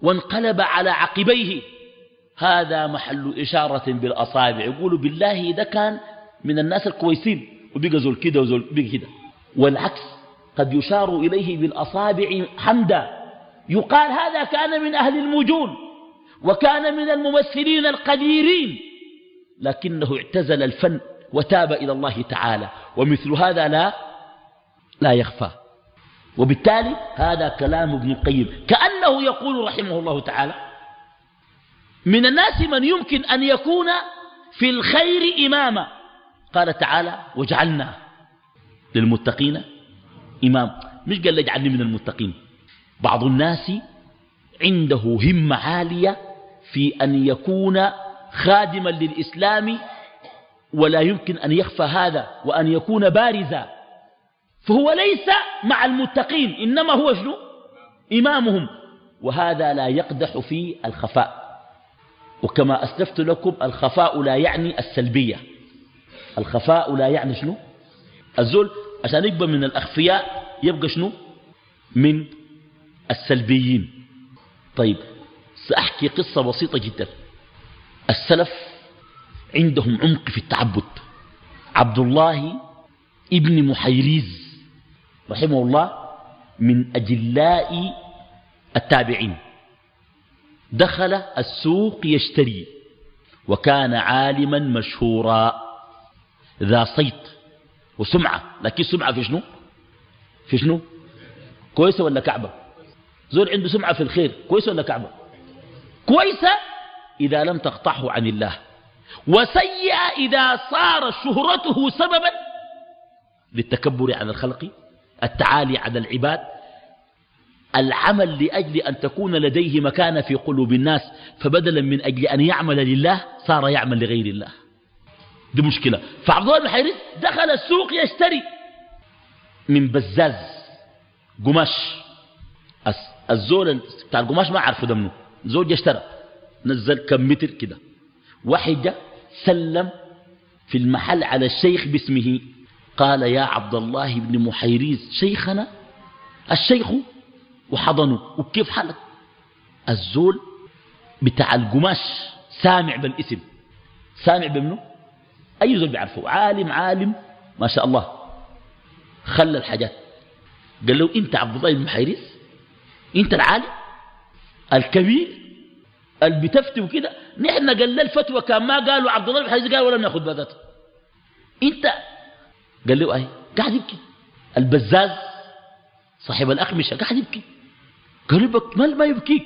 وانقلب على عقبيه. هذا محل إشارة بالأصابع. يقولوا بالله ده كان من الناس الكويسين. وبقى زول كده وزول بقى كده. والعكس قد يشار إليه بالأصابع حمدا. يقال هذا كان من أهل المجون وكان من الممثلين القديرين. لكنه اعتزل الفن وتاب إلى الله تعالى. ومثل هذا لا لا يخفى. وبالتالي هذا كلام ابن القيم. كأنه يقول رحمه الله تعالى من الناس من يمكن أن يكون في الخير إماما قال تعالى وجعلنا للمتقين إمام. مش قال اجعلني من المتقين. بعض الناس عنده همة عالية في أن يكون خادما للإسلام ولا يمكن أن يخفى هذا وأن يكون بارزا. فهو ليس مع المتقين إنما هو شنو؟ إمامهم. وهذا لا يقدح في الخفاء. وكما أسلفت لكم الخفاء لا يعني السلبية. الخفاء لا يعني شنو؟ الزول عشان يقبل من الأخفياء يبقى شنو؟ من السلبيين. طيب سأحكي قصة بسيطة جدا. السلف عندهم عمق في التعبد. عبد الله ابن محيريز رحمه الله من أجلاء التابعين. دخل السوق يشتري وكان عالما مشهورا. ذا صيت وسمعة. لكن سمعة في شنو؟ في شنو؟ كويسة ولا كعبة؟ زول عنده سمعة في الخير كويسة ولا كعبة؟ كويسة إذا لم تقطعه عن الله. وسيئة إذا صار شهرته سببا للتكبر على الخلق التعالي على العباد العمل لأجل أن تكون لديه مكانة في قلوب الناس فبدلا من أجل أن يعمل لله صار يعمل لغير الله. دي مشكلة. فعبد الله بن دخل السوق يشتري من بزاز قماش. الزول بتاع القماش ما عرفه دمنه زوج اشترى نزل كم متر كده. واحد سلم في المحل على الشيخ باسمه. قال يا عبد الله بن محيريز شيخنا الشيخ وحضنه. وكيف حالك؟ الزول بتاع القماش سامع بالاسم. سامع بمنه أي زول بيعرفه؟ عالم عالم ما شاء الله. خلى الحاجات. قال له أنت عبد الله بن حيريس أنت العالم؟ الكبير؟ اللي بتفتي وكده؟ نحن قال له الفتوى كان ما قالوا عبد الله بن حيريس قال ولا نأخذ بذاته. أنت؟ قال له أي قاعد يبكي. البزاز صاحب الأخمشة قاعد يبكي. له ما ما يبكيك.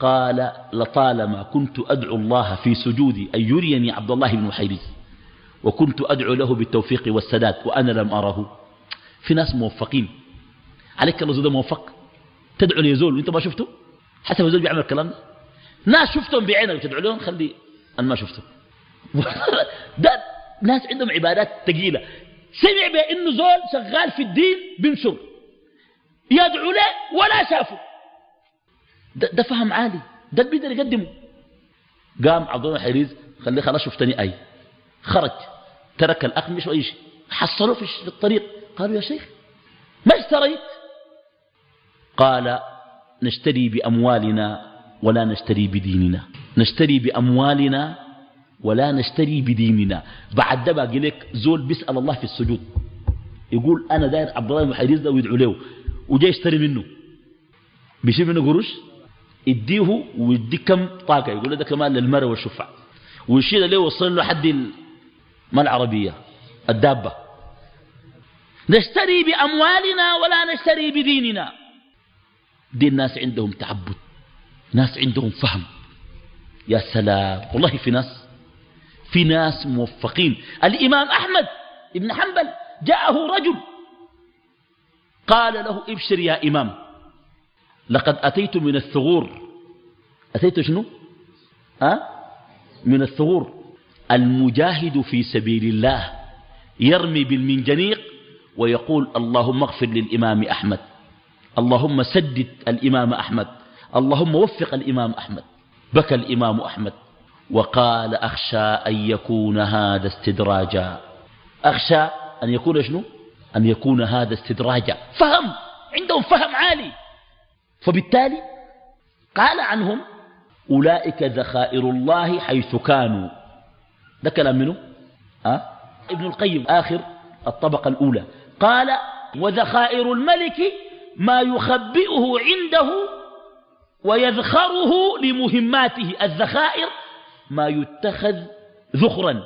قال لطالما كنت أدعو الله في سجودي أن يريني عبد الله بن حيريس وكنت أدعو له بالتوفيق والسداد وأنا لم أره. في ناس موفقين. عليك الله زود موفق. تدعو ليزول. وانت ما شفته؟ حسب يزول بيعمل الكلام ده ناس شفتهم بعينك تدعو لهم خلي أنا ما شفته. ده ناس عندهم عبادات ثقيلة. سمع بأنه زول شغال في الدين بنشر يدعو له ولا شافه. ده, ده فهم عالي. ده اللي بيقدر يقدمه. قام عبد الله الحريز خليه خلاص شفتني أي خرج. ترك الأخمش وأي شيء. حصلوه في الطريق. قالوا يا شيخ ما اشتريت؟ قال نشتري بأموالنا ولا نشتري بديننا. نشتري بأموالنا ولا نشتري بديننا. بعد ده باقي لك زول بيسأل الله في السجود. يقول أنا داير عبد الله بن حريز ده ويدعو له وجاي يشتري منه. بيشيل منه قروش اديه ويديك كم طاقة. يقول له ده كمان للمرة والشفع ويشيل له وصل له حد ما العربية؟ الدابة. نشتري بأموالنا ولا نشتري بديننا. دي الناس عندهم تعبد ناس عندهم فهم. يا سلام والله في ناس في ناس موفقين. الإمام أحمد ابن حنبل جاءه رجل قال له ابشر يا إمام. لقد أتيت من الثغور. أتيت شنو؟ أه؟ من الثغور. المجاهد في سبيل الله يرمي بالمنجنيق ويقول اللهم اغفر للإمام أحمد. اللهم سدد الإمام أحمد. اللهم وفق الإمام أحمد. بكى الإمام أحمد. وقال أخشى أن يكون هذا استدراجا. أخشى أن يكون شنو؟ أن يكون هذا استدراجا. فهم. عندهم فهم عالي. فبالتالي قال عنهم أولئك ذخائر الله حيث كانوا. ده كلام منه؟ أه؟ ابن القيم آخر الطبقة الأولى. قال وذخائر الملك ما يخبئه عنده ويذخره لمهماته. الذخائر ما يتخذ ذخرا.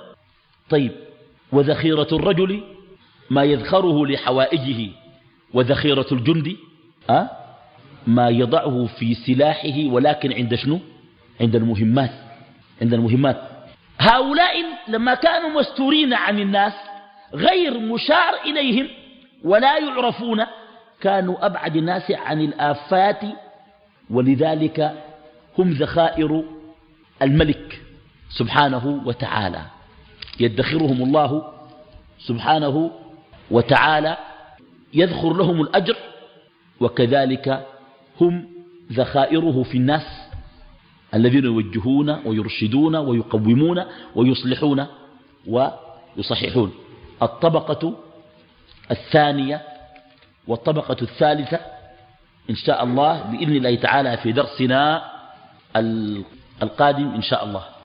طيب وذخيرة الرجل ما يذخره لحوائجه. وذخيرة الجند أه؟ ما يضعه في سلاحه ولكن عند شنو؟ عند المهمات. عند المهمات. هؤلاء لما كانوا مستورين عن الناس غير مشار إليهم ولا يعرفون كانوا أبعد الناس عن الآفات ولذلك هم ذخائر الملك سبحانه وتعالى. يدخرهم الله سبحانه وتعالى يذخر لهم الأجر وكذلك هم ذخائره في الناس. الذين يوجهون ويرشدون ويقومون ويصلحون ويصححون. الطبقة الثانية والطبقة الثالثة إن شاء الله بإذن الله تعالى في درسنا القادم إن شاء الله.